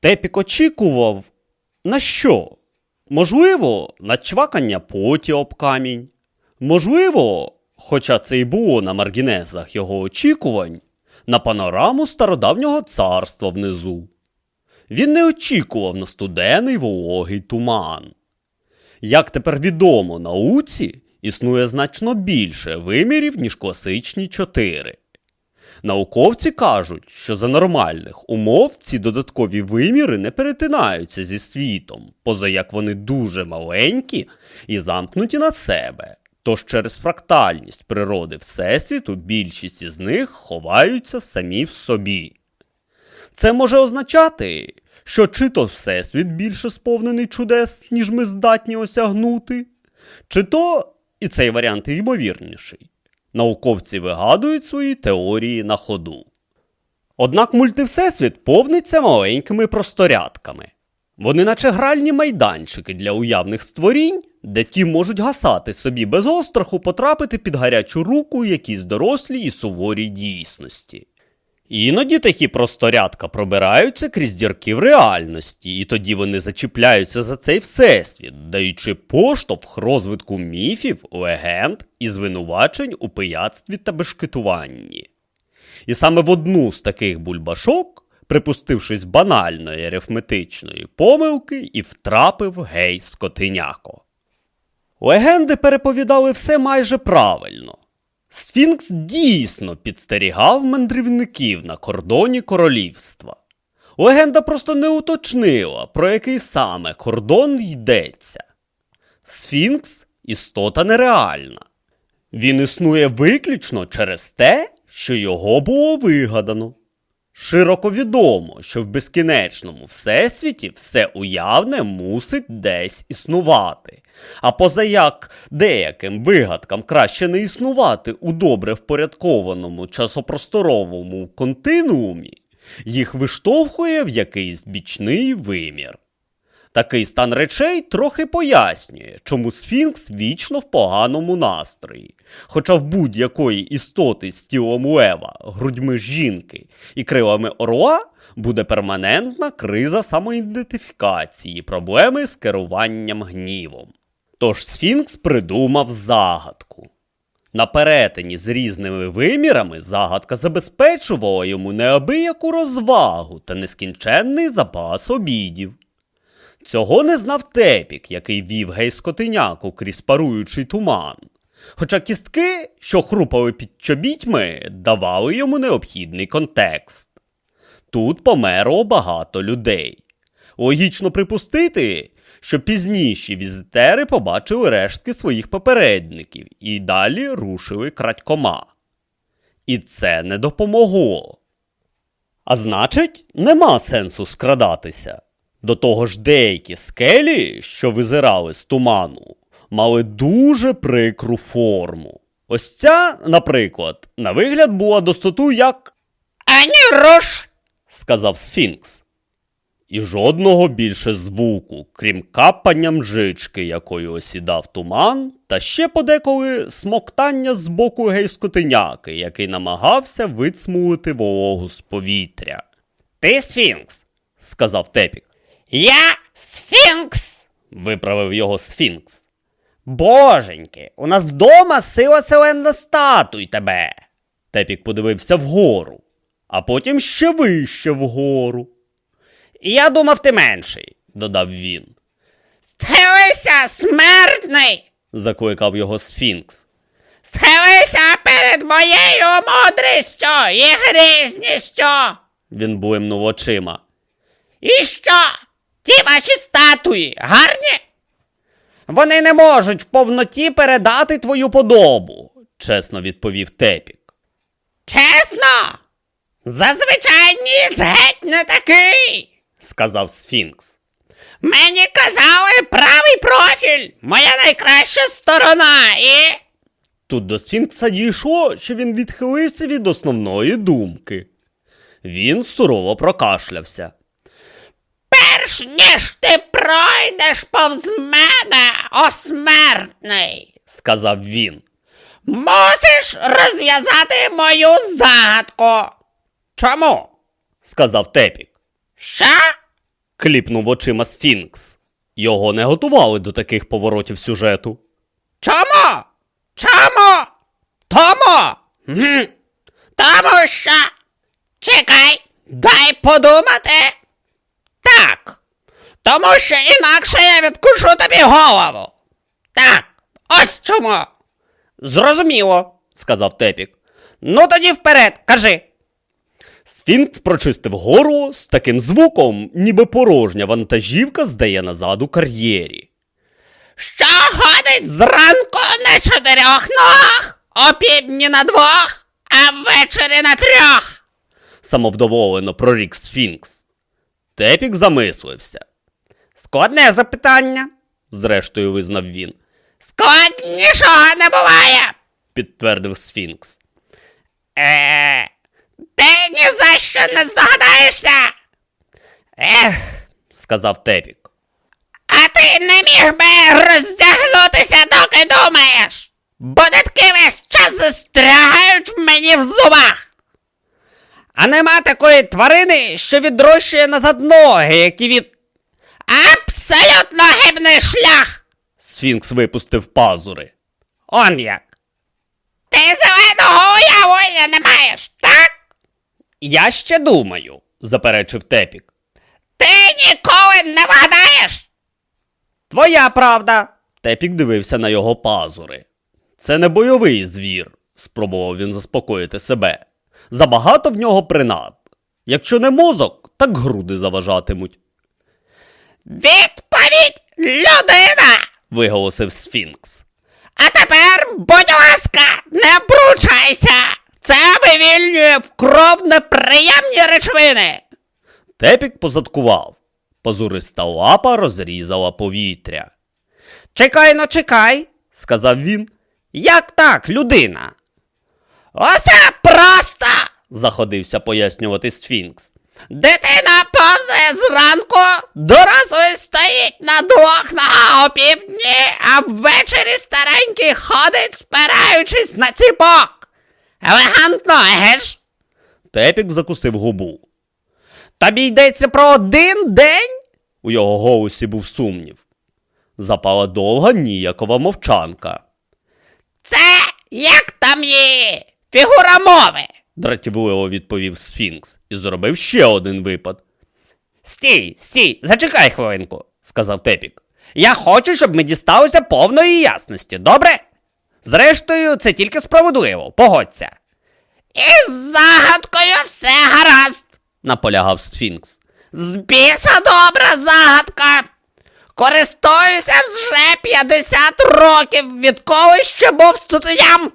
Тепік очікував, на що? Можливо, на чвакання поті об камінь. Можливо, хоча це й було на маргінезах його очікувань, на панораму стародавнього царства внизу. Він не очікував на студений вологий туман. Як тепер відомо науці, існує значно більше вимірів, ніж класичні чотири. Науковці кажуть, що за нормальних умов ці додаткові виміри не перетинаються зі світом, поза як вони дуже маленькі і замкнуті на себе. Тож через фрактальність природи Всесвіту більшість із них ховаються самі в собі. Це може означати, що чи то Всесвіт більше сповнений чудес, ніж ми здатні осягнути, чи то, і цей варіант ймовірніший, науковці вигадують свої теорії на ходу. Однак мультивсесвіт повниться маленькими просторядками. Вони, наче гральні майданчики для уявних створінь, де ті можуть гасати собі без остраху потрапити під гарячу руку якісь дорослі і суворі дійсності. Іноді такі просторядка пробираються крізь дірки в реальності, і тоді вони зачіпляються за цей всесвіт, даючи поштовх розвитку міфів, легенд і звинувачень у пияцтві та бешкетуванні. І саме в одну з таких бульбашок, припустившись банальної арифметичної помилки, і втрапив гей скотиняко. Легенди переповідали все майже правильно. Сфінкс дійсно підстерігав мандрівників на кордоні королівства. Легенда просто не уточнила, про який саме кордон йдеться. Сфінкс істота нереальна. Він існує виключно через те, що його було вигадано. Широко відомо, що в безкінечному всесвіті все уявне мусить десь існувати. А позаяк деяким вигадкам краще не існувати у добре впорядкованому часопросторовому континуумі, їх виштовхує в якийсь бічний вимір. Такий стан речей трохи пояснює, чому Сфінкс вічно в поганому настрої. Хоча в будь-якої істоти з тілом лева, грудьми жінки і крилами орла буде перманентна криза самоідентифікації, проблеми з керуванням гнівом. Тож Сфінкс придумав загадку. На перетині з різними вимірами загадка забезпечувала йому неабияку розвагу та нескінченний запас обідів. Цього не знав тепік, який вів гейскотиняку крізь паруючий туман. Хоча кістки, що хрупали під чобітьми, давали йому необхідний контекст. Тут померло багато людей. Логічно припустити, що пізніші візитери побачили рештки своїх попередників і далі рушили крадькома. І це не допомогло. А значить, нема сенсу скрадатися. До того ж, деякі скелі, що визирали з туману, мали дуже прикру форму. Ось ця, наприклад, на вигляд була достоту як Ані руш! сказав Сфінкс. І жодного більше звуку, крім капання мжички, якою осідав туман, та ще подеколи смоктання з боку гейскотиняки, який намагався вицмулити вологу з повітря. Ти сфінкс. сказав Тепік. Я сфінкс. Виправив його Сфінкс. Боженьки, у нас вдома сила селена статуй тебе. Тепік подивився вгору, а потім ще вище вгору, Я думав, ти менший. додав він. Схилися, смертний! Закликав його Сфінкс. Схилися перед моєю мудрістю і грізністю! Він блимнув очима. І що? Ті ваші статуї гарні? Вони не можуть в повноті передати твою подобу. чесно відповів Тепік. Чесно? Зазвичай ніс геть не такий. Сказав Сфінкс. Мені казали правий профіль, моя найкраща сторона і. Тут до Сфінкса дійшло, що він відхилився від основної думки. Він сурово прокашлявся. Перш ніж ти пройдеш повз мене, о смертний, сказав він. мусиш розв'язати мою загадку. Чому? Сказав Тепік. Що? Кліпнув очима Сфінкс. Його не готували до таких поворотів сюжету. Чому? Чому? Тому? Гм. Тому що. Чекай, дай подумати. Так. Тому що інакше я відкушу тобі голову. Так, ось чому. Зрозуміло, сказав Тепік. Ну тоді вперед, кажи. Сфінкс прочистив горло з таким звуком, ніби порожня вантажівка здає назад у кар'єрі. Що ходить зранку на чотирьох ногах, опівдні на двох, а ввечері на трьох. Самовдоволено прорік Сфінкс. Тепік замислився. Складне запитання. Зрештою визнав він, Складнішого не буває. підтвердив Сфінкс. Е, ти ні за що не здогадаєшся. Ех, сказав Тепік. а ти не міг би роздягнутися, доки думаєш. Бо нитки весь час застрягають мені в зубах. А нема такої тварини, що відрощує назад ноги, які від. Абсолютно гибний шлях. Сфінкс випустив пазури. Он як. Ти зеленого уявлення не маєш, так? Я ще думаю, заперечив Тепік. Ти ніколи не вгадаєш. Твоя правда. Тепік дивився на його пазури. Це не бойовий звір, спробував він заспокоїти себе. Забагато в нього принад. Якщо не мозок, так груди заважатимуть, Відповідь людина. виголосив Сфінкс. А тепер, будь ласка, не пручайся. Це вивільнює в кров неприємні речовини. Тепік позадкував. Пазуриста лапа розрізала повітря. Чекай, ну чекай, Сказав він, як так, людина? Оце просто. заходився пояснювати Сфінкс. Дитина повзає зранку, дорослий стоїть на двох ногах опівдні, а ввечері старенький ходить, спираючись на ціпок. Елегантно, еге ж? Тепік закусив губу. Тобі йдеться про один день? У його голосі був сумнів. Запала довга ніякова мовчанка. Це як там її? Фігура мови. дратівливо відповів Сфінкс і зробив ще один випад, Стій, стій, зачекай хвилинку. сказав Тепік. Я хочу, щоб ми дісталися повної ясності, добре? Зрештою, це тільки справедливо, погодься. Із загадкою все гаразд, наполягав Сфінкс. з біса добра загадка. Користуюся вже 50 років, відколи ще був студентом.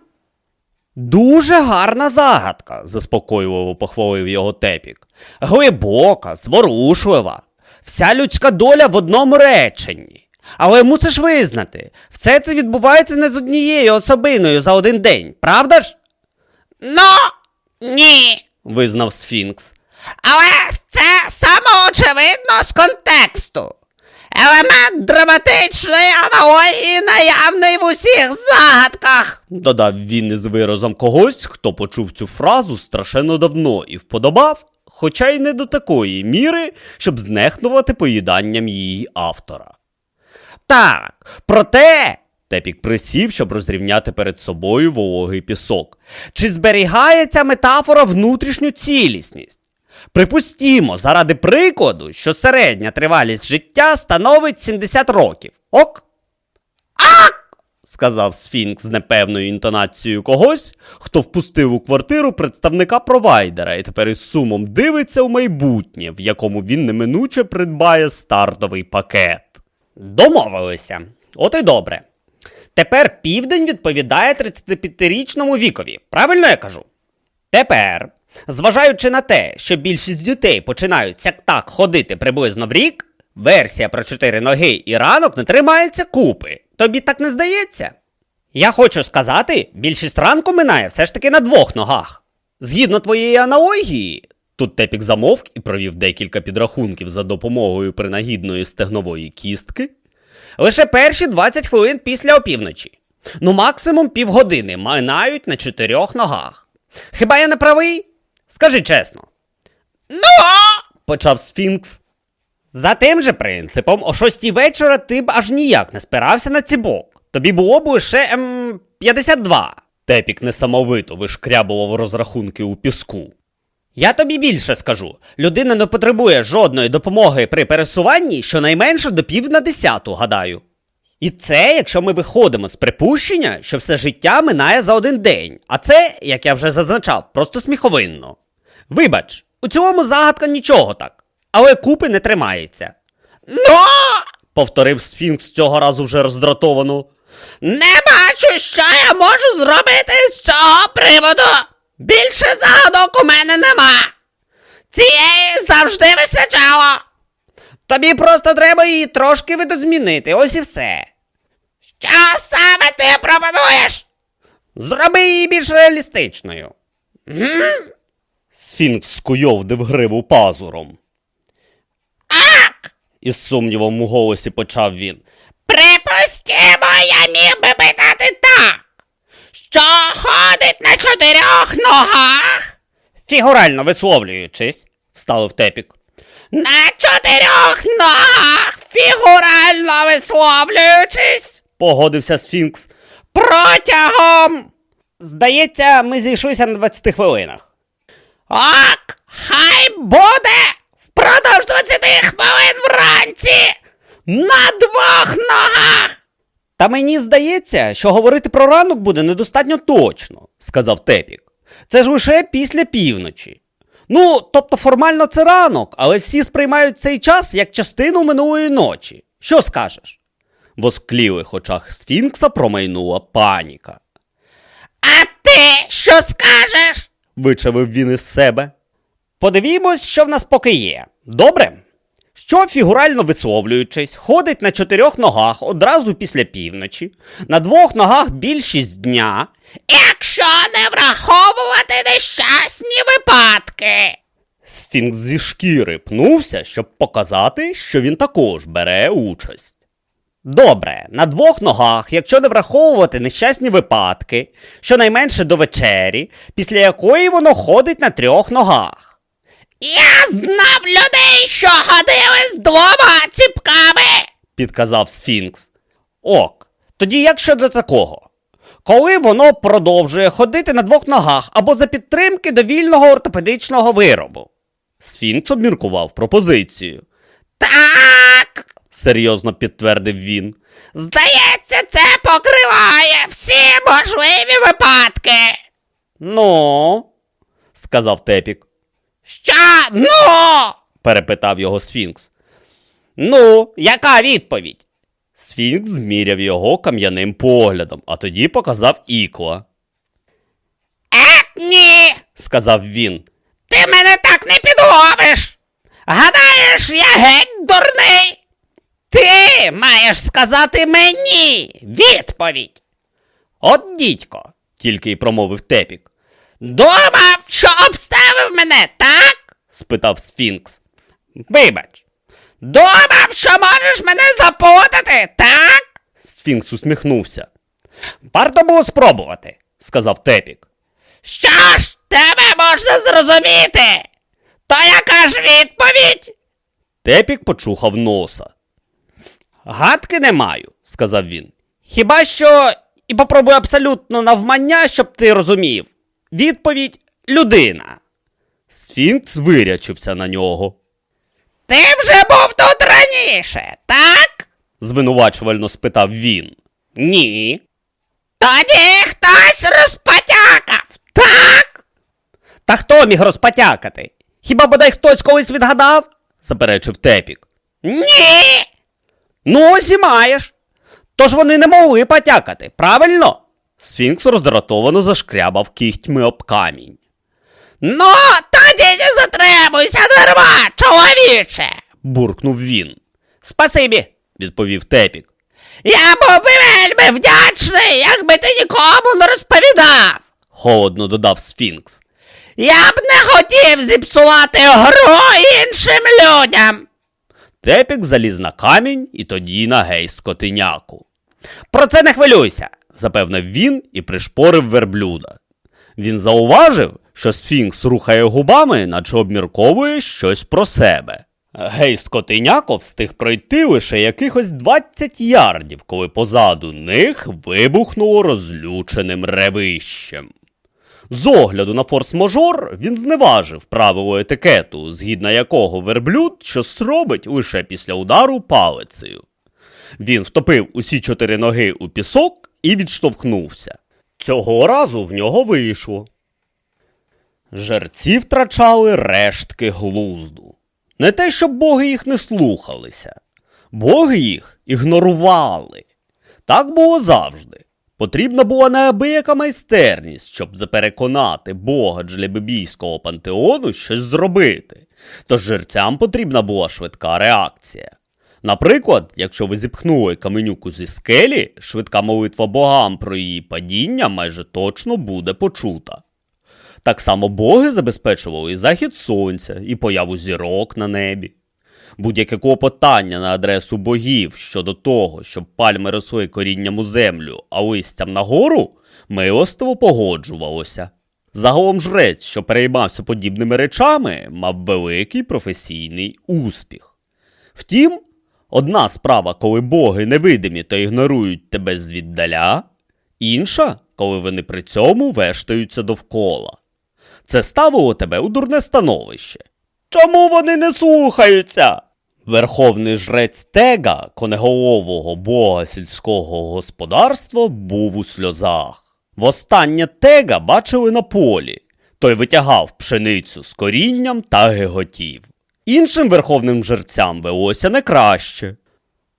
Дуже гарна загадка, заспокоював похвалив його Тепік. Глибока, зворушлива. Вся людська доля в одному реченні. Але мусиш визнати, все це відбувається не з однією особиною за один день, правда ж? Ну, ні. визнав Сфінкс. Але це самоочевидно з контексту. Елемент драматичної аналогії наявний в усіх загадках. Додав він із виразом когось, хто почув цю фразу страшенно давно і вподобав, хоча й не до такої міри, щоб знехнувати поїданням її автора. Так, проте. Тепік присів, щоб розрівняти перед собою вологий пісок. Чи зберігає ця метафора внутрішню цілісність? Припустімо, заради прикладу, що середня тривалість життя становить 70 років. Ок? Ак! сказав Сфінкс з непевною інтонацією когось, хто впустив у квартиру представника провайдера і тепер із сумом дивиться у майбутнє, в якому він неминуче придбає стартовий пакет. Домовилися. От і добре. Тепер південь відповідає 35-річному вікові. Правильно я кажу? Тепер, зважаючи на те, що більшість дітей починають сяк так ходити приблизно в рік, версія про чотири ноги і ранок не тримається купи. Тобі так не здається? Я хочу сказати, більшість ранку минає все ж таки на двох ногах. Згідно твоєї аналогії, тут Тепік замовк і провів декілька підрахунків за допомогою принагідної стегнової кістки. Лише перші 20 хвилин після опівночі. Ну, максимум півгодини минають на чотирьох ногах. Хіба я не правий? Скажи чесно. Ну, Почав Сфінкс. За тим же принципом, о шостій вечора ти б аж ніяк не спирався на цібок. Тобі було б лише ем, 52. Тепік несамовито вишкрябував розрахунки у піску. Я тобі більше скажу: людина не потребує жодної допомоги при пересуванні щонайменше до пів на десяту, гадаю. І це, якщо ми виходимо з припущення, що все життя минає за один день, а це, як я вже зазначав, просто сміховинно. Вибач, у цілому загадка нічого так, але купи не тримається. Ну, Повторив Сфінкс цього разу вже роздратовано. не бачу, що я можу зробити з цього приводу. Більше загадок у мене нема. Цієї завжди вистачало. Тобі просто треба її трошки видозмінити, ось і все. Що саме ти пропонуєш? Зроби її більш реалістичною. Сфінкс скуйовдив гриву пазуром. Ак! Із сумнівом у голосі почав він. Припустімо, я міг би питати так. Що ходить на чотирьох ногах? Фігурально висловлюючись, вставив тепік. На чотирьох ногах, фігурально висловлюючись, Погодився Сфінкс. протягом. Здається, ми зійшлися на 20 хвилинах. Ок, хай буде впродовж 20 хвилин вранці на двох ногах. Та мені здається, що говорити про ранок буде недостатньо точно, сказав Тепік. Це ж лише після півночі. Ну, тобто формально це ранок, але всі сприймають цей час як частину минулої ночі. Що скажеш? В осклілих очах Сфінкса промайнула паніка. А ти що скажеш? Вичавив він із себе. Подивімось, що в нас поки є. Добре? Що, фігурально висловлюючись, ходить на чотирьох ногах одразу після півночі, на двох ногах більшість дня, Якщо не враховувати нещасні випадки. Сфінкс зі шкіри пнувся, щоб показати, що він також бере участь. Добре, на двох ногах, якщо не враховувати нещасні випадки, щонайменше до вечері, після якої воно ходить на трьох ногах. Я знав людей, що ходили з двома ціпками. підказав Сфінкс. Ок, тоді як щодо такого? Коли воно продовжує ходити на двох ногах або за підтримки довільного ортопедичного виробу? Сфінкс обміркував пропозицію. Так, Серйозно підтвердив він. здається, це покриває всі можливі випадки. Ну, сказав Тепік. Що ну? перепитав його Сфінкс. Ну, яка відповідь? Сфінкс зміряв його кам'яним поглядом, а тоді показав ікла. Е, ні, Сказав він. ти мене так не підловиш. Гадаєш, я геть дурний. Ти маєш сказати мені відповідь. От дідько, тільки й промовив Тепік. Думав, що? Спитав Сфінкс. Вибач. Думав, що можеш мене запутати, так? Сфінкс усміхнувся. Варто було спробувати, сказав Тепік. Що ж, тебе можна зрозуміти. То яка ж відповідь? Тепік почухав носа. Гадки не маю, сказав він. Хіба що і попробуй абсолютно навмання, щоб ти розумів. Відповідь людина. Сфінкс вирячився на нього. Ти вже був тут раніше, так? Звинувачувально спитав він. Ні. Тоді хтось розпотякав, так? Та хто міг розпотякати? Хіба бодай хтось колись відгадав? заперечив Тепік. Ні. Ну, ось і маєш. Тож вони не могли потякати, правильно? Сфінкс роздратовано зашкрябав кігтьми об камінь. Ну, тоді не затримуйся дарма, чоловіче. буркнув він. Спасибі, відповів Тепік. Я був би вельми вдячний, якби ти нікому не розповідав. холодно додав Сфінкс. Я б не хотів зіпсувати гру іншим людям. Тепік заліз на камінь і тоді на гей скотиняку. Про це не хвилюйся, запевнив він і пришпорив верблюда. Він зауважив, що Сфінкс рухає губами, наче обмірковує щось про себе. Гей скотиняко встиг пройти лише якихось 20 ярдів, коли позаду них вибухнуло розлюченим ревищем. З огляду на форс-мажор він зневажив правило етикету, згідно якого верблюд щось робить лише після удару палицею. Він втопив усі чотири ноги у пісок і відштовхнувся. Цього разу в нього вийшло. Жерці втрачали рештки глузду. Не те, щоб боги їх не слухалися, боги їх ігнорували. Так було завжди. Потрібна була неабияка майстерність, щоб запереконати бога джлебебійського пантеону щось зробити. Тож жерцям потрібна була швидка реакція. Наприклад, якщо ви зіпхнули каменюку зі скелі, швидка молитва богам про її падіння майже точно буде почута. Так само боги забезпечували і захід сонця, і появу зірок на небі. Будь-яке клопотання на адресу богів щодо того, щоб пальми росли корінням у землю, а листям нагору, милостиво погоджувалося. Загалом жрець, що переймався подібними речами, мав великий професійний успіх. Втім, одна справа, коли боги невидимі та ігнорують тебе звіддаля, інша, коли вони при цьому вештаються довкола. Це ставило тебе у дурне становище. Чому вони не слухаються? Верховний жрець Тега, конеголового бога сільського господарства, був у сльозах. Востаннє Тега бачили на полі. Той витягав пшеницю з корінням та геготів. Іншим верховним жерцям велося не краще.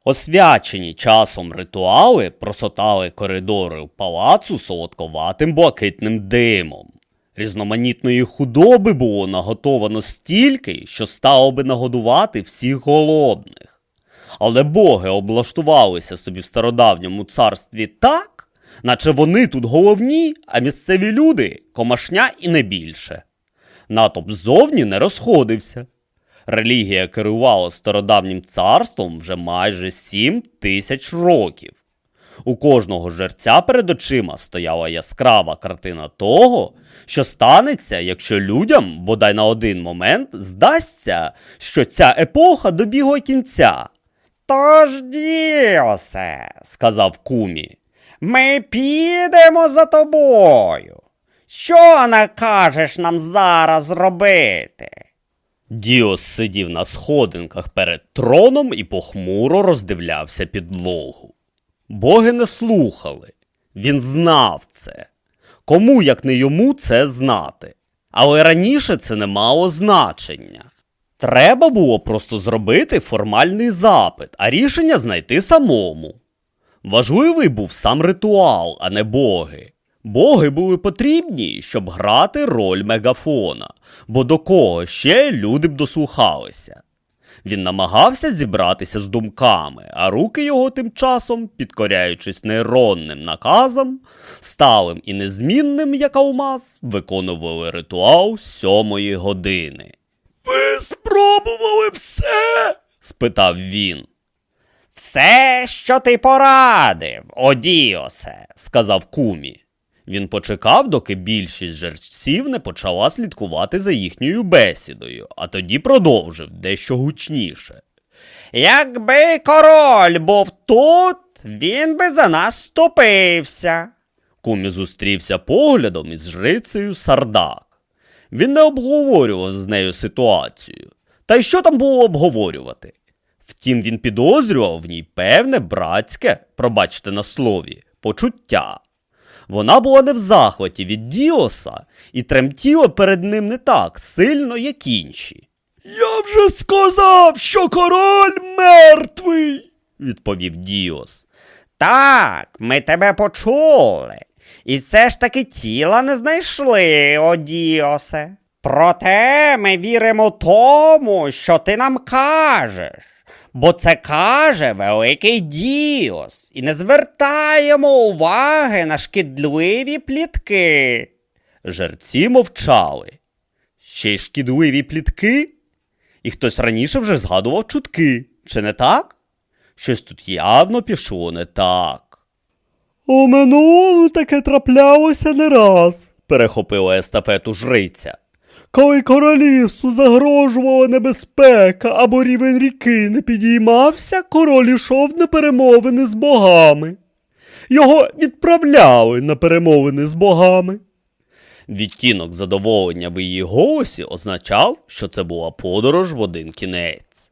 Освячені часом ритуали просотали коридори палацу солодковатим блакитним димом. Різноманітної худоби було наготовано стільки, що стало би нагодувати всіх голодних. Але боги облаштувалися собі в стародавньому царстві так, наче вони тут головні, а місцеві люди комашня і не більше. Натоп ззовні не розходився. Релігія керувала стародавнім царством вже майже сім тисяч років. У кожного жерця перед очима стояла яскрава картина того, що станеться, якщо людям, бодай на один момент, здасться, що ця епоха добігла кінця. Тож, Діосе, сказав кумі, ми підемо за тобою. Що накажеш нам зараз робити? Діос сидів на сходинках перед троном і похмуро роздивлявся підлогу. Боги не слухали, він знав це. Кому, як не йому, це знати. Але раніше це не мало значення. Треба було просто зробити формальний запит, а рішення знайти самому. Важливий був сам ритуал, а не боги. Боги були потрібні, щоб грати роль мегафона, бо до кого ще люди б дослухалися. Він намагався зібратися з думками, а руки його тим часом, підкоряючись нейронним наказам, сталим і незмінним, як алмаз, виконували ритуал сьомої години. Ви спробували все? спитав він. Все, що ти порадив, Одіосе, сказав кумі. Він почекав, доки більшість жерців не почала слідкувати за їхньою бесідою, а тоді продовжив дещо гучніше. Якби король був тут, він би за нас ступився. Кумі зустрівся поглядом із жрицею Сардак. Він не обговорював з нею ситуацію. Та й що там було обговорювати? Втім, він підозрював в ній певне братське, пробачте на слові, почуття. Вона була не в захваті від Діоса і тремтіла перед ним не так сильно, як інші. Я вже сказав, що король мертвий, відповів Діос. Так, ми тебе почули. І все ж таки тіла не знайшли, о Діосе. Проте ми віримо тому, що ти нам кажеш бо це каже Великий Діос, і не звертаємо уваги на шкідливі плітки. Жерці мовчали. Ще й шкідливі плітки? І хтось раніше вже згадував чутки, чи не так? Щось тут явно пішло не так. У минулому таке траплялося не раз, перехопила естафету жриця. Коли королівству загрожувала небезпека або рівень ріки не підіймався, король ішов на перемовини з богами. Його відправляли на перемовини з богами. Відтінок задоволення в її голосі означав, що це була подорож в один кінець.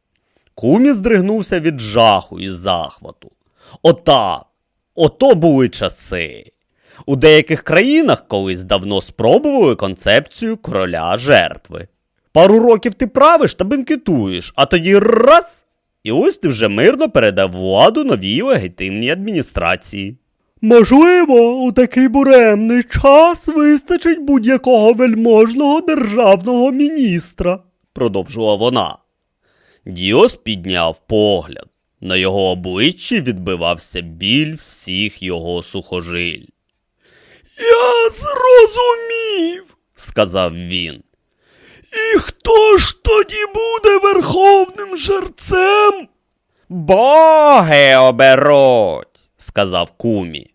Кумі здригнувся від жаху і захвату. Отак, ото були часи. У деяких країнах колись давно спробували концепцію короля жертви. Пару років ти правиш та бенкетуєш, а тоді раз, і ось ти вже мирно передав владу новій легітимній адміністрації. Можливо, у такий буремний час вистачить будь-якого вельможного державного міністра, продовжила вона. Діос підняв погляд. На його обличчі відбивався біль всіх його сухожиль. Я зрозумів, сказав він. І хто ж тоді буде верховним жерцем? Боги оберуть, сказав кумі.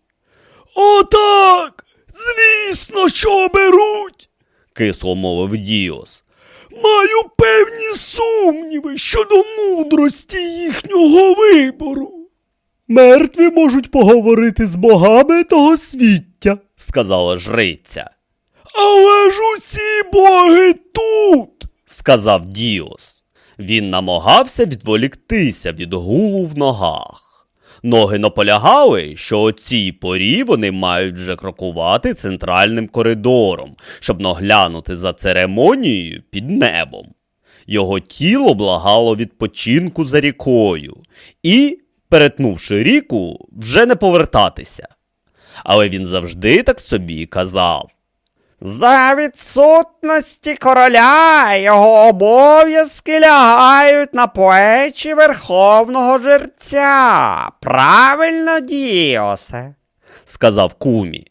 Отак. Звісно, що оберуть, кисло мовив Діос. Маю певні сумніви щодо мудрості їхнього вибору. Мертві можуть поговорити з богами того свіття, сказала жриця. Але ж усі боги тут, сказав Діос. Він намагався відволіктися від гулу в ногах. Ноги наполягали, що о цій порі вони мають вже крокувати центральним коридором, щоб наглянути за церемонією під небом. Його тіло благало відпочинку за рікою і, перетнувши ріку, вже не повертатися. Але він завжди так собі казав. За відсутності короля його обов'язки лягають на плечі верховного жерця. Правильно, Діосе? сказав кумі.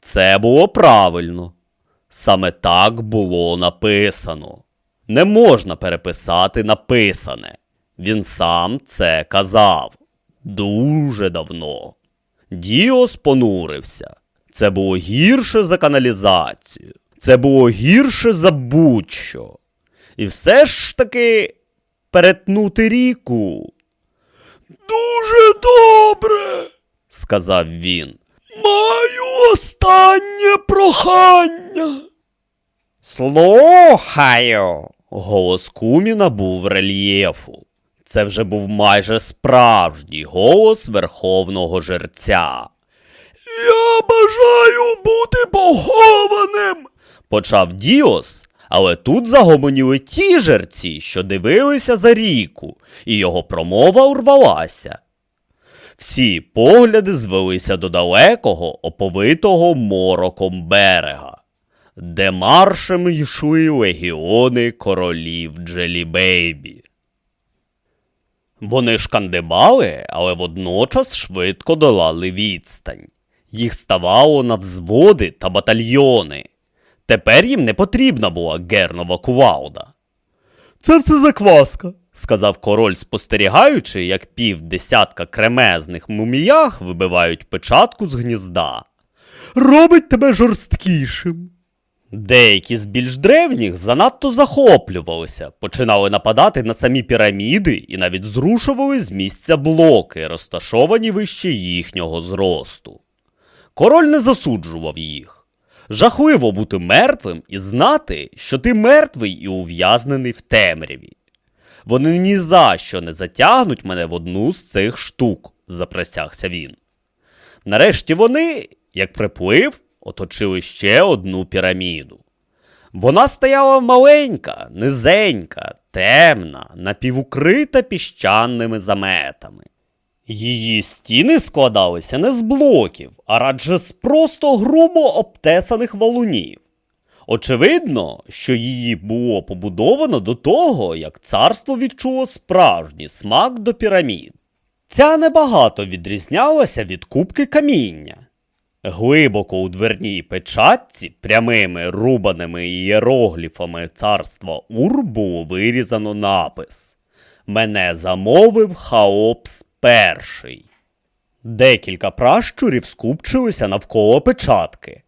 Це було правильно. Саме так було написано. Не можна переписати написане. Він сам це казав дуже давно. Діос понурився. Це було гірше за каналізацію. Це було гірше за будь-що. І все ж таки перетнути ріку. Дуже добре, сказав він. Маю останнє прохання. Слухаю. Голос Куміна був рельєфу. Це вже був майже справжній голос верховного жерця. Я бажаю бути похованим, почав Діос, але тут загомоніли ті жерці, що дивилися за ріку, і його промова урвалася. Всі погляди звелися до далекого, оповитого мороком берега, де маршем йшли легіони королів Джелібейбі. Вони шкандибали, але водночас швидко долали відстань. Їх ставало на взводи та батальйони. Тепер їм не потрібна була гернова кувалда. Це все закваска, сказав король, спостерігаючи, як пів десятка кремезних муміях вибивають печатку з гнізда. Робить тебе жорсткішим. Деякі з більш древніх занадто захоплювалися, починали нападати на самі піраміди і навіть зрушували з місця блоки, розташовані вище їхнього зросту. Король не засуджував їх. Жахливо бути мертвим і знати, що ти мертвий і ув'язнений в темряві. Вони ні за що не затягнуть мене в одну з цих штук, заприсягся він. Нарешті вони, як приплив, оточили ще одну піраміду. Вона стояла маленька, низенька, темна, напівукрита піщаними заметами. Її стіни складалися не з блоків, а радше з просто грубо обтесаних валунів. Очевидно, що її було побудовано до того, як царство відчуло справжній смак до пірамід. Ця небагато відрізнялася від купки каміння. Глибоко у дверній печатці прямими рубаними ієрогліфами царства Ур було вирізано напис Мене замовив Хаопс перший. Декілька пращурів скупчилися навколо печатки.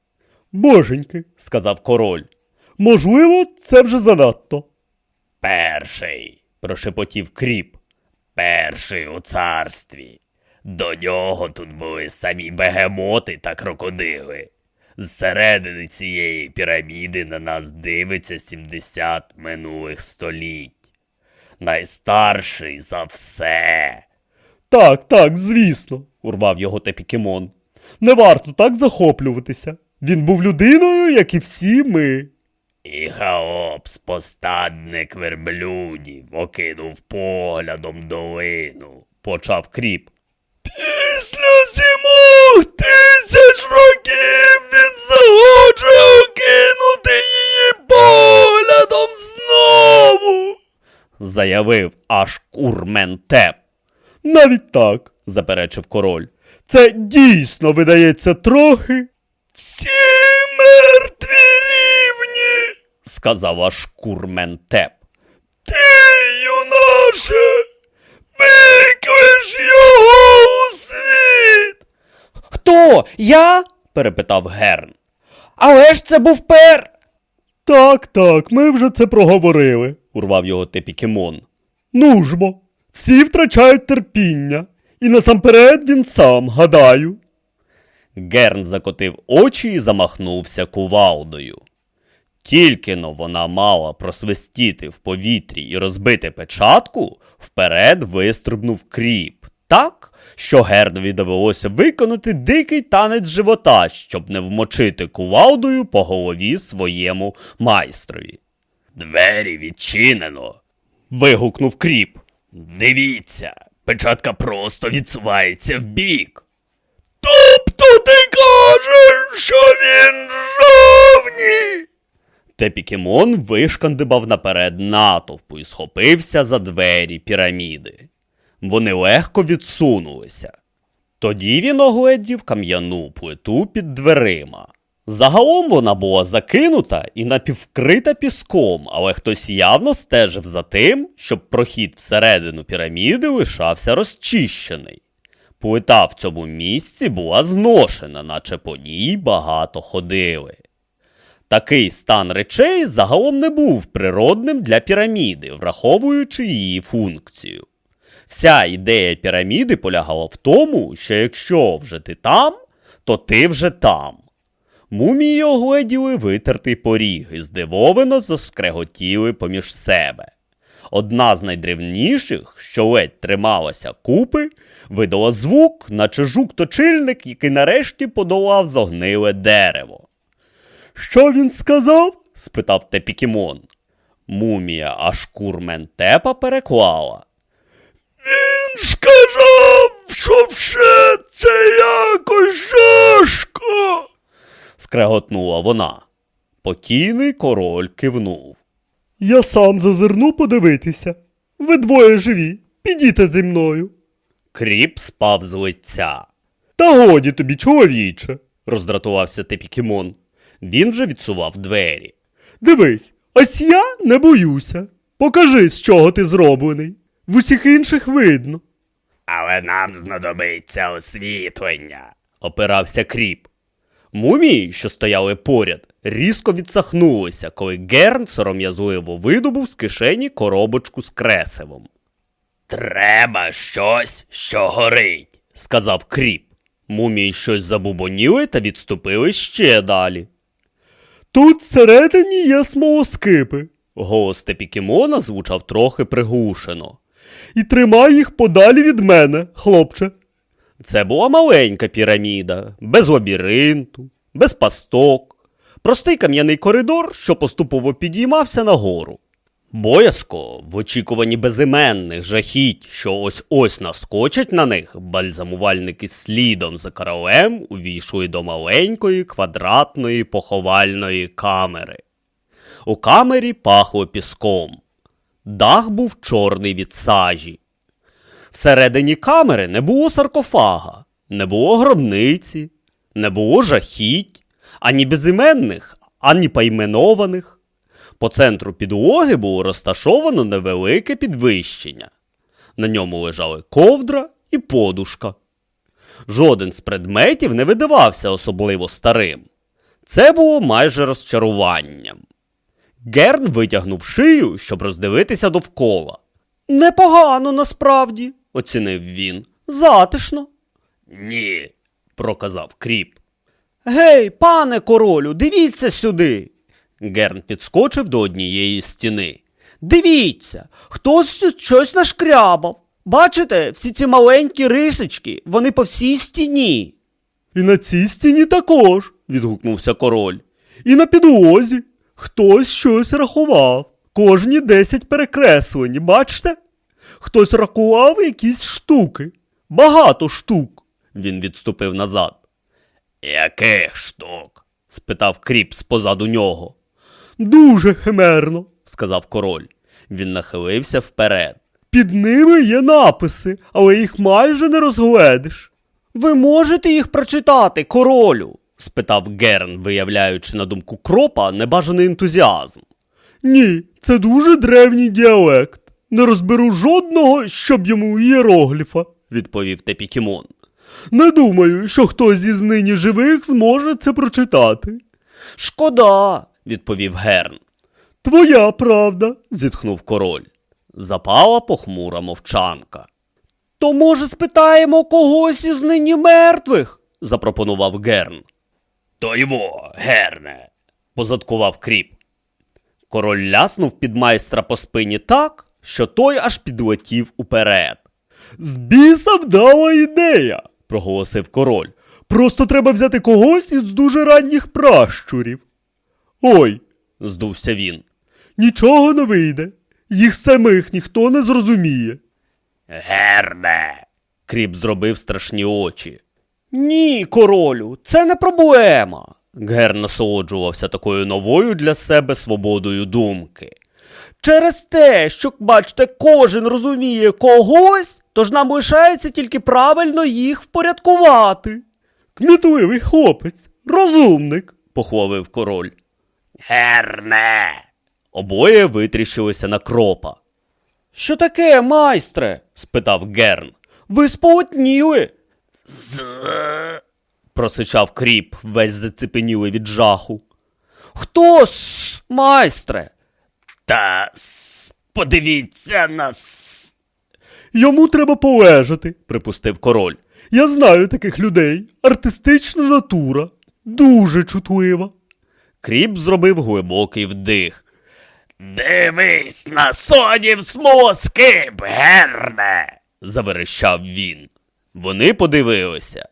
Боженьки, сказав король, Можливо, це вже занадто. Перший, прошепотів кріп. Перший у царстві. До нього тут були самі бегемоти та крокодили. Зсередини цієї піраміди на нас дивиться 70 минулих століть. Найстарший за все. Так, так, звісно, урвав його Тепікемон. Не варто так захоплюватися. Він був людиною, як і всі ми. І Хаопс, постадник верблюдів, окинув поглядом долину, почав кріп. Після сімох тисяч років він загоджує окинути її поглядом знову, заявив аж курментеп. Навіть так, заперечив король. Це дійсно видається трохи. Всі мертві рівні, сказав аж курментеп. Ти, юнаше, виклич його у світ. Хто? Я? перепитав Герн. Але ж це був пер. Так, так, ми вже це проговорили, урвав його Тепікемон. Ну ж бо, всі втрачають терпіння, і насамперед він сам, гадаю. Герн закотив очі і замахнувся кувалдою. Тільки но вона мала просвистіти в повітрі і розбити печатку, вперед вистрибнув кріп, так, що Гернові довелося виконати дикий танець живота, щоб не вмочити кувалдою по голові своєму майстрові. Двері відчинено. вигукнув кріп. Дивіться, печатка просто відсувається вбік. Тобто Тепікемон вишкандибав наперед натовпу і схопився за двері піраміди. Вони легко відсунулися. Тоді він огледів кам'яну плиту під дверима. Загалом вона була закинута і напіввкрита піском, але хтось явно стежив за тим, щоб прохід всередину піраміди лишався розчищений. Плита в цьому місці була зношена, наче по ній багато ходили. Такий стан речей загалом не був природним для піраміди, враховуючи її функцію. Вся ідея піраміди полягала в тому, що якщо вже ти там, то ти вже там. Мумії огледіли витертий поріг і здивовано заскреготіли поміж себе. Одна з найдревніших, що ледь трималася купи, видала звук, наче жук-точильник, який нарешті подолав зогниле дерево. Що він сказав? спитав Тепікімон. Мумія аж курментепа переклала. Він ж казав, що все це якось жашко. скреготнула вона. Покійний король кивнув. Я сам зазирну подивитися. Ви двоє живі, підійте зі мною. Кріп спав з лиця. Та годі тобі, чоловіче, роздратувався Тепікімон. Він вже відсував двері. Дивись, ось я не боюся. Покажи, з чого ти зроблений. В усіх інших видно. Але нам знадобиться освітлення, опирався кріп. Мумії, що стояли поряд, різко відсахнулися, коли Герн сором'язливо видобув з кишені коробочку з кресивом. Треба щось, що горить, сказав кріп. Мумії щось забубоніли та відступили ще далі. Тут всередині є смолоскипи. Голос Тепікімона звучав трохи приглушено. І тримай їх подалі від мене, хлопче. Це була маленька піраміда, без лабіринту, без пасток, простий кам'яний коридор, що поступово підіймався нагору. Боязко, в очікуванні безіменних жахіть, що ось ось наскочать на них, бальзамувальники слідом за королем увійшли до маленької квадратної поховальної камери. У камері пахло піском. Дах був чорний від сажі. Всередині камери не було саркофага, не було гробниці, не було жахіть, ані безіменних, ані пайменованих. По центру підлоги було розташовано невелике підвищення. На ньому лежали ковдра і подушка. Жоден з предметів не видавався особливо старим. Це було майже розчаруванням. Герн витягнув шию, щоб роздивитися довкола. Непогано насправді, оцінив він. Затишно. Ні, проказав кріп. Гей, пане королю, дивіться сюди. Герн підскочив до однієї стіни. Дивіться, хтось щось нашкрябав. Бачите, всі ці маленькі рисочки, вони по всій стіні. І на цій стіні також, відгукнувся король. І на підлозі. Хтось щось рахував. Кожні десять перекреслені, бачите? Хтось рахував якісь штуки. Багато штук. Він відступив назад. Яких штук? спитав кріп позаду нього. Дуже химерно, сказав король. Він нахилився вперед. Під ними є написи, але їх майже не розгледиш. Ви можете їх прочитати, королю? спитав Герн, виявляючи на думку Кропа небажаний ентузіазм. Ні, це дуже древній діалект. Не розберу жодного, щоб йому ієрогліфа, відповів Тепікімон. Не думаю, що хтось із нині живих зможе це прочитати. Шкода, відповів Герн. Твоя правда, зітхнув король. Запала похмура мовчанка. То, може, спитаємо когось із нині мертвих? запропонував Герн. То його, Герне, позадкував кріп. Король ляснув під майстра по спині так, що той аж підлетів уперед. З біса вдала ідея, проголосив король. Просто треба взяти когось із дуже ранніх пращурів. Ой, здувся він. Нічого не вийде. Їх самих ніхто не зрозуміє. Герне. Кріп зробив страшні очі. Ні, королю, це не проблема. Гер насолоджувався такою новою для себе свободою думки. Через те, що, бачите, кожен розуміє когось, тож нам лишається тільки правильно їх впорядкувати. Кмітливий хлопець, розумник, похвалив король. Герне. Обоє витріщилися на кропа. Що таке, майстре? спитав Герн. Ви сполотніли. З. просичав кріп, весь зацепенілий від жаху. Хто с, майстре? Та с, подивіться на с. Йому треба полежати, припустив король. Я знаю таких людей. Артистична натура. Дуже чутлива. Кріп зробив глибокий вдих. Дивись на сонів смоскип, Герне, заверещав він. Вони подивилися.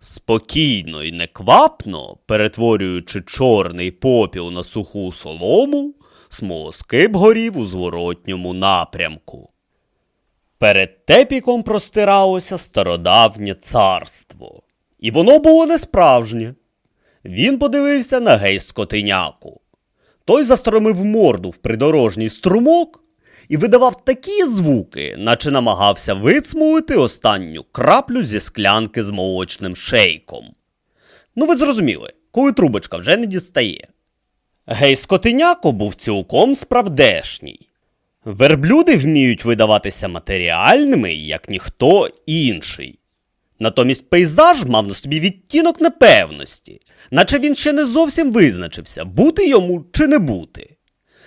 Спокійно і неквапно, перетворюючи чорний попіл на суху солому, смолоскип горів у зворотньому напрямку. Перед тепіком простиралося стародавнє царство, і воно було не справжнє. Він подивився на гей скотиняку. Той застромив морду в придорожній струмок і видавав такі звуки, наче намагався вицмулити останню краплю зі склянки з молочним шейком. Ну, ви зрозуміли, коли трубочка вже не дістає. Гей скотиняко був цілком справдешній. Верблюди вміють видаватися матеріальними, як ніхто інший. Натомість пейзаж мав на собі відтінок непевності, наче він ще не зовсім визначився, бути йому чи не бути.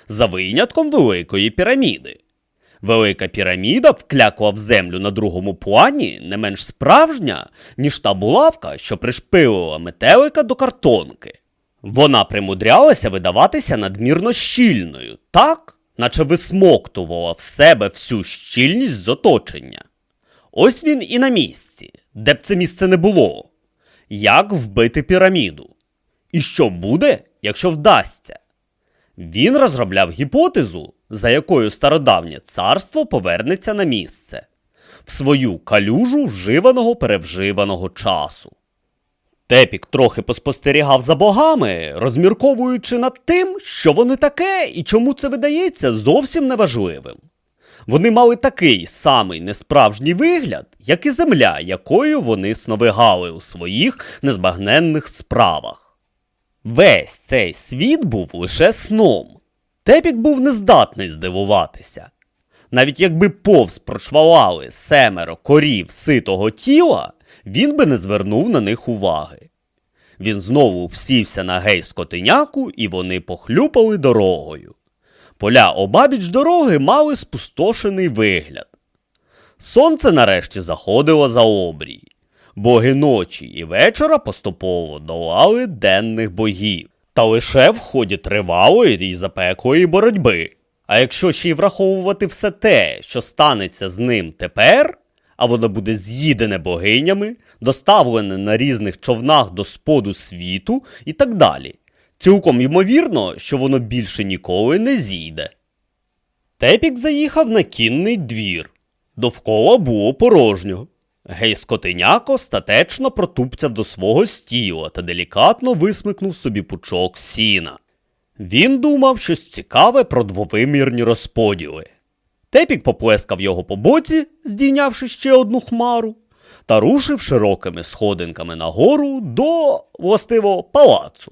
За винятком Великої піраміди. Велика піраміда вклякла в землю на другому плані не менш справжня, ніж та булавка, що пришпилила метелика до картонки. Вона примудрялася видаватися надмірно щільною, так, наче висмоктувала в себе всю щільність з оточення. Ось він і на місці, де б це місце не було. Як вбити піраміду? І що буде, якщо вдасться? Він розробляв гіпотезу, за якою стародавнє царство повернеться на місце, в свою калюжу вживаного перевживаного часу. Тепік трохи поспостерігав за богами, розмірковуючи над тим, що вони таке і чому це видається зовсім неважливим. Вони мали такий самий несправжній вигляд, як і земля, якою вони сновигали у своїх незбагненних справах. Весь цей світ був лише сном. Тепік був нездатний здивуватися. Навіть якби повз прочвалали семеро корів ситого тіла, він би не звернув на них уваги. Він знову всівся на гей скотиняку, і вони похлюпали дорогою. Поля обабіч дороги мали спустошений вигляд. Сонце нарешті заходило за обрій. Боги ночі і вечора поступово долали денних богів, та лише в ході тривалої і запеклої боротьби. А якщо ще й враховувати все те, що станеться з ним тепер, а воно буде з'їдене богинями, доставлене на різних човнах до споду світу і так далі, цілком ймовірно, що воно більше ніколи не зійде. Тепік заїхав на кінний двір. Довкола було порожньо. Гей скотиняко статечно протупцяв до свого стіла та делікатно висмикнув собі пучок сіна. Він думав щось цікаве про двовимірні розподіли. Тепік поплескав його по боці, здійнявши ще одну хмару, та рушив широкими сходинками нагору до, властиво, палацу.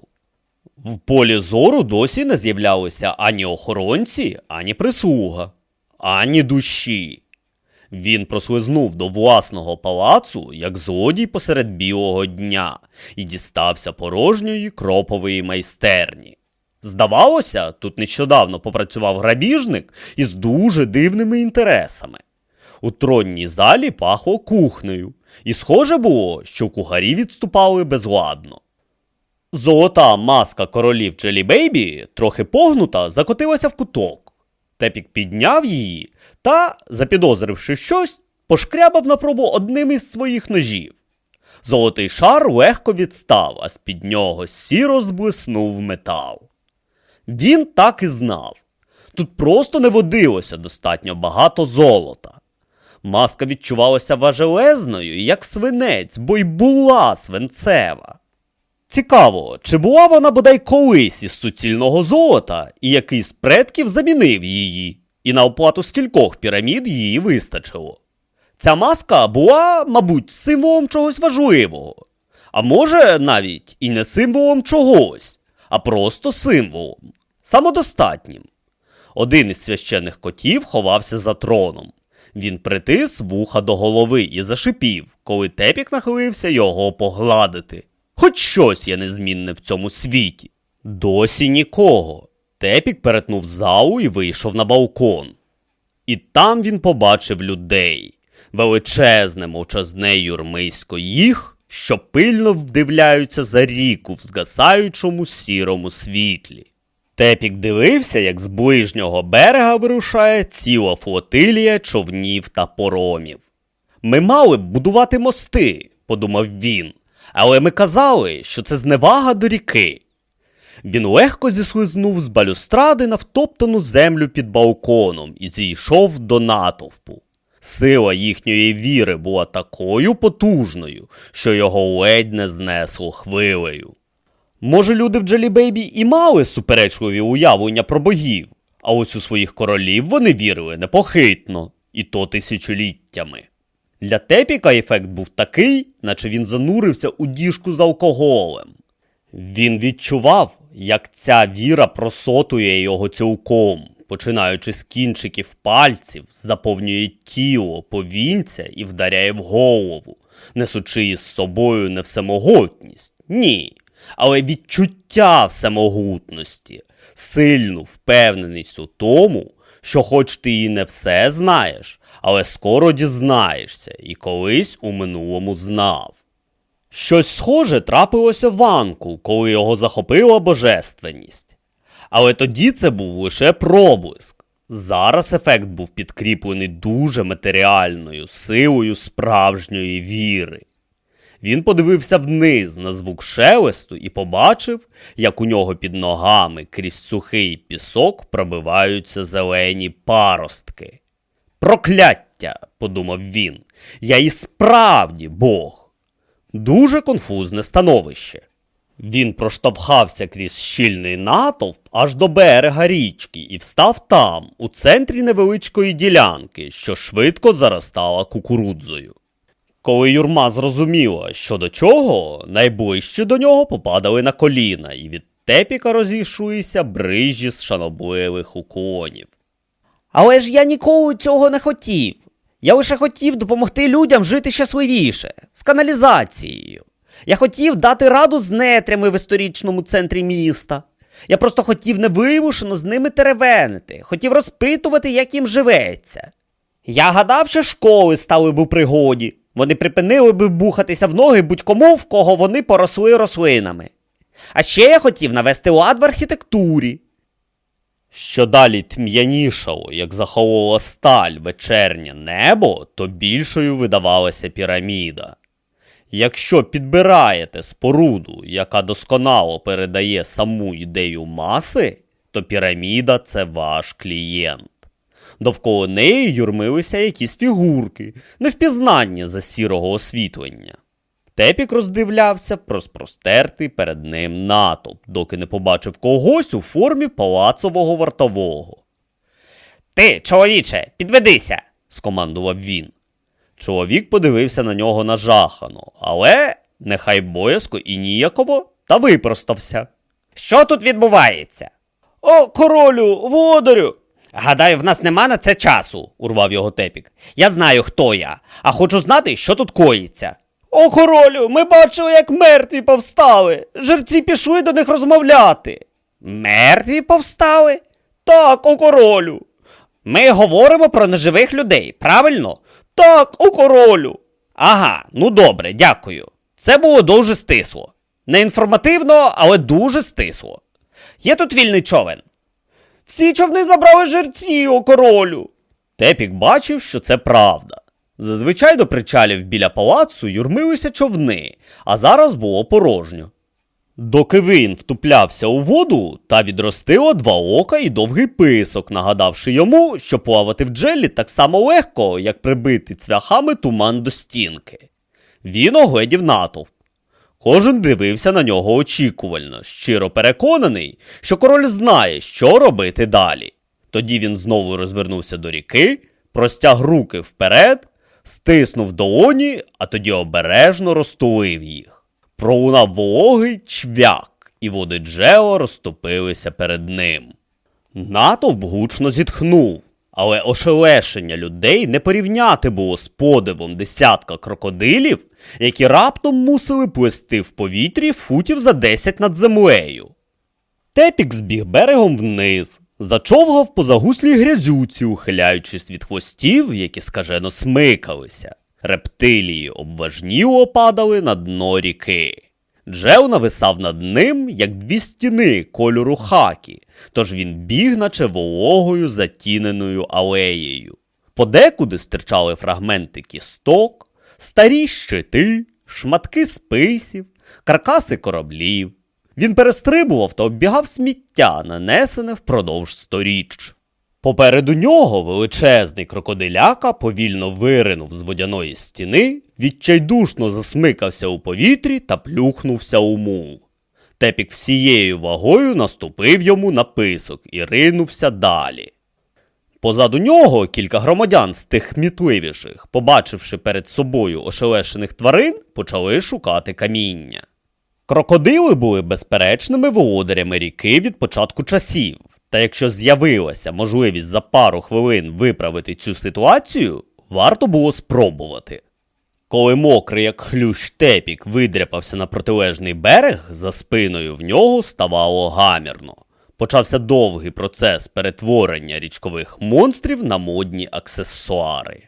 В полі зору досі не з'являлися ані охоронці, ані прислуга, ані душі. Він прослизнув до власного палацу, як злодій посеред білого дня, і дістався порожньої кропової майстерні. Здавалося, тут нещодавно попрацював грабіжник із дуже дивними інтересами. У тронній залі пахло кухнею, і схоже було, що кухарі відступали безладно. Золота маска королів Джелі Бейбі, трохи погнута, закотилася в куток. Тепік підняв її та, запідозривши щось, пошкрябав на пробу одним із своїх ножів. Золотий шар легко відстав, а з-під нього сіро зблиснув метал. Він так і знав. Тут просто не водилося достатньо багато золота. Маска відчувалася важелезною, як свинець, бо й була свинцева. Цікаво, чи була вона бодай колись із суцільного золота, і який з предків замінив її, і на оплату скількох пірамід її вистачило. Ця маска була, мабуть, символом чогось важливого, а може навіть і не символом чогось, а просто символом, самодостатнім. Один із священих котів ховався за троном. Він притис вуха до голови і зашипів, коли тепік нахилився його погладити. Хоч щось є незмінне в цьому світі. Досі нікого. Тепік перетнув залу і вийшов на балкон. І там він побачив людей, величезне, мовчазне юрмисько їх, що пильно вдивляються за ріку в згасаючому сірому світлі. Тепік дивився, як з ближнього берега вирушає ціла флотилія човнів та поромів. Ми мали б будувати мости, подумав він, але ми казали, що це зневага до ріки. Він легко зіслизнув з балюстради на втоптану землю під балконом і зійшов до натовпу. Сила їхньої віри була такою потужною, що його ледь не знесло хвилею. Може, люди в Джелібейбі і мали суперечливі уявлення про богів, а ось у своїх королів вони вірили непохитно, і то тисячоліттями. Для Тепіка ефект був такий, наче він занурився у діжку з алкоголем. Він відчував, як ця віра просотує його цілком, починаючи з кінчиків пальців, заповнює тіло, повінця і вдаряє в голову, несучи із собою не всемогутність, ні, але відчуття всемогутності, сильну впевненість у тому, що хоч ти і не все знаєш, але скоро дізнаєшся і колись у минулому знав. Щось схоже трапилося Ванку, коли його захопила божественність. Але тоді це був лише проблиск. Зараз ефект був підкріплений дуже матеріальною силою справжньої віри. Він подивився вниз на звук шелесту і побачив, як у нього під ногами крізь сухий пісок пробиваються зелені паростки. Прокляття, подумав він, я і справді Бог. Дуже конфузне становище. Він проштовхався крізь щільний натовп аж до берега річки і встав там, у центрі невеличкої ділянки, що швидко заростала кукурудзою. Коли юрма зрозуміла, що до чого, найближче до нього попадали на коліна, і від тепіка розійшлися брижі з шанобливих уклонів. Але ж я ніколи цього не хотів. Я лише хотів допомогти людям жити щасливіше, з каналізацією. Я хотів дати раду з нетрями в історичному центрі міста. Я просто хотів невимушено з ними теревенити, хотів розпитувати, як їм живеться. Я гадав, що школи стали б у пригоді. Вони припинили б бухатися в ноги будь-кому, в кого вони поросли рослинами. А ще я хотів навести лад в архітектурі. Що далі тм'янішало, як захолола сталь вечернє небо, то більшою видавалася піраміда. Якщо підбираєте споруду, яка досконало передає саму ідею маси, то піраміда це ваш клієнт. Довкола неї юрмилися якісь фігурки, невпізнанні за сірого освітлення. Тепік роздивлявся розпростертий перед ним натовп, доки не побачив когось у формі палацового вартового. Ти, чоловіче, підведися. скомандував він. Чоловік подивився на нього нажахано, але нехай боязко і ніяково, та випростався. Що тут відбувається? О, королю, володарю. Гадаю, в нас нема на це часу, урвав його тепік. Я знаю, хто я, а хочу знати, що тут коїться. О, королю, ми бачили, як мертві повстали. Жерці пішли до них розмовляти. Мертві повстали? Так, о королю. Ми говоримо про неживих людей, правильно? Так, о королю. Ага, ну добре, дякую. Це було дуже стисло. Не інформативно, але дуже стисло. Є тут вільний човен. Всі човни забрали жерці, о королю. Тепік бачив, що це правда. Зазвичай до причалів біля палацу юрмилися човни, а зараз було порожньо. Доки він втуплявся у воду, та відростило два ока і довгий писок, нагадавши йому, що плавати в джелі так само легко, як прибити цвяхами туман до стінки. Він огледів натовп. Кожен дивився на нього очікувально, щиро переконаний, що король знає, що робити далі. Тоді він знову розвернувся до ріки, простяг руки вперед, стиснув долоні, а тоді обережно розтулив їх. Пролунав вологий чвяк, і води джео розтопилися перед ним. Натовп гучно зітхнув, але ошелешення людей не порівняти було з подивом десятка крокодилів, які раптом мусили плести в повітрі футів за десять над землею. Тепік збіг берегом вниз, зачовгав по загуслій грязюці, ухиляючись від хвостів, які скажено смикалися. Рептилії обважніло падали на дно ріки. Джео нависав над ним, як дві стіни кольору хакі, тож він біг, наче вологою затіненою алеєю. Подекуди стирчали фрагменти кісток, старі щити, шматки списів, каркаси кораблів. Він перестрибував та оббігав сміття, нанесене впродовж сторіч. Попереду нього величезний крокодиляка повільно виринув з водяної стіни, відчайдушно засмикався у повітрі та плюхнувся у мул. Тепік всією вагою наступив йому на писок і ринувся далі. Позаду нього кілька громадян з тих хмітливіших, побачивши перед собою ошелешених тварин, почали шукати каміння. Крокодили були безперечними володарями ріки від початку часів, та якщо з'явилася можливість за пару хвилин виправити цю ситуацію, варто було спробувати. Коли мокрий, як хлющ тепік, видряпався на протилежний берег, за спиною в нього ставало гамірно. Почався довгий процес перетворення річкових монстрів на модні аксесуари.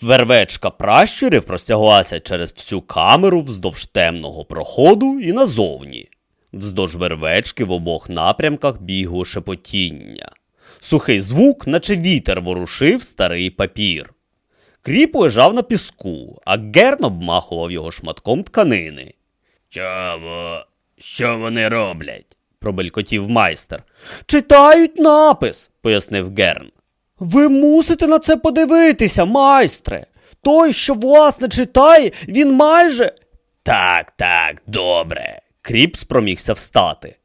Вервечка пращурів простяглася через всю камеру вздовж темного проходу і назовні. Вздовж вервечки в обох напрямках бігло шепотіння. Сухий звук, наче вітер ворушив старий папір. Кріп лежав на піску, а Герн обмахував його шматком тканини. Чого? Що вони роблять? пробелькотів майстер. Читають напис, пояснив Герн. Ви мусите на це подивитися, майстре. Той, що власне читає, він майже. Так, так, добре. Кріп спромігся встати.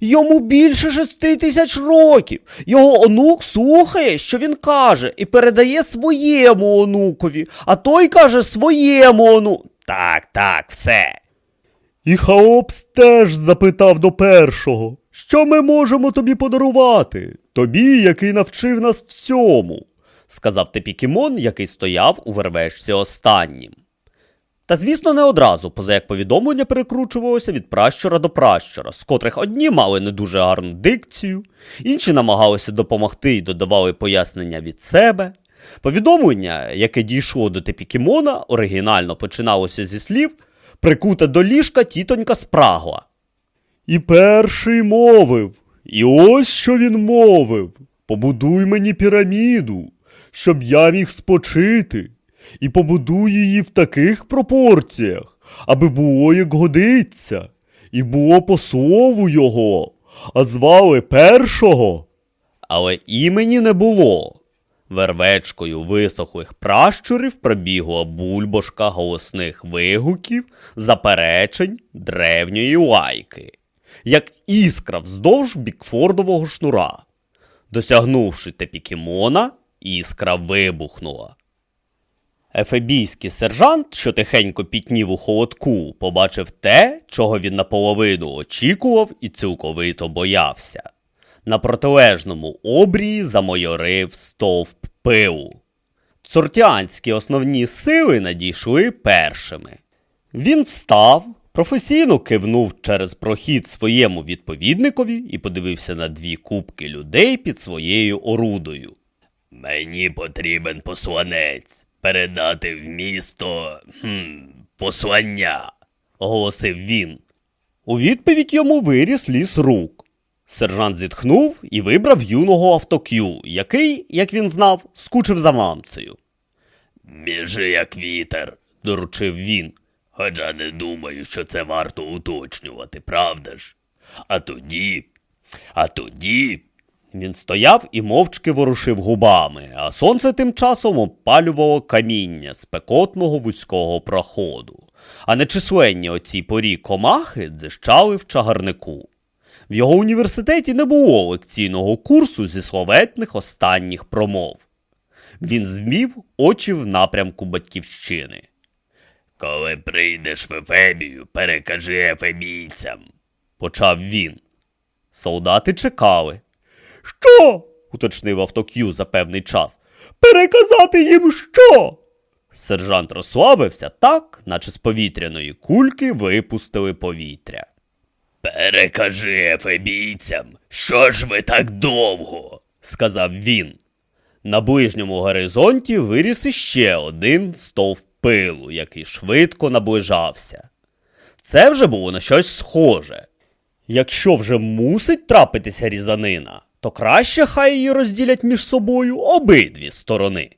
Йому більше шести тисяч років. Його онук слухає, що він каже, і передає своєму онукові, а той каже своєму ону. Так, так, все. І Хаопс теж запитав до першого, що ми можемо тобі подарувати, тобі, який навчив нас всьому, сказав Тепікімон, який стояв у вервешці останнім. Та звісно, не одразу, поза як повідомлення перекручувалося від пращура до пращура, з котрих одні мали не дуже гарну дикцію, інші намагалися допомогти і додавали пояснення від себе. Повідомлення, яке дійшло до Тепікімона, оригінально починалося зі слів Прикута до ліжка тітонька спрагла. І перший мовив, і ось що він мовив: Побудуй мені піраміду, щоб я міг спочити, і побудуй її в таких пропорціях, аби було як годиться, і було по слову його, а звали першого. Але імені не було. Вервечкою висохлих пращурів пробігла бульбашка голосних вигуків, заперечень древньої лайки, як іскра вздовж бікфордового шнура. Досягнувши тепікімона, іскра вибухнула. Ефебійський сержант, що тихенько пітнів у холодку, побачив те, чого він наполовину очікував і цілковито боявся. На протилежному обрії замойорив стовп пилу. Цортіанські основні сили надійшли першими. Він встав, професійно кивнув через прохід своєму відповідникові і подивився на дві кубки людей під своєю орудою. Мені потрібен посланець передати в місто хм, послання, оголосив він. У відповідь йому виріс ліс рук. Сержант зітхнув і вибрав юного автокю, який, як він знав, скучив за мамцею. Біжи, як вітер, доручив він. Хоча не думаю, що це варто уточнювати, правда ж? А тоді, а тоді. Він стояв і мовчки ворушив губами, а сонце тим часом опалювало каміння з пекотного вузького проходу, а нечисленні оці порі комахи дзищали в чагарнику. В його університеті не було лекційного курсу зі словетних останніх промов. Він змів очі в напрямку батьківщини. Коли прийдеш в Ефебію, перекажи ефебійцям, почав він. Солдати чекали. Що? уточнив авток'ю за певний час. Переказати їм що? Сержант розслабився так, наче з повітряної кульки випустили повітря. Перекажи ефебійцям, що ж ви так довго? сказав він. На ближньому горизонті виріс іще один стовп пилу, який швидко наближався. Це вже було на щось схоже. Якщо вже мусить трапитися різанина, то краще хай її розділять між собою обидві сторони.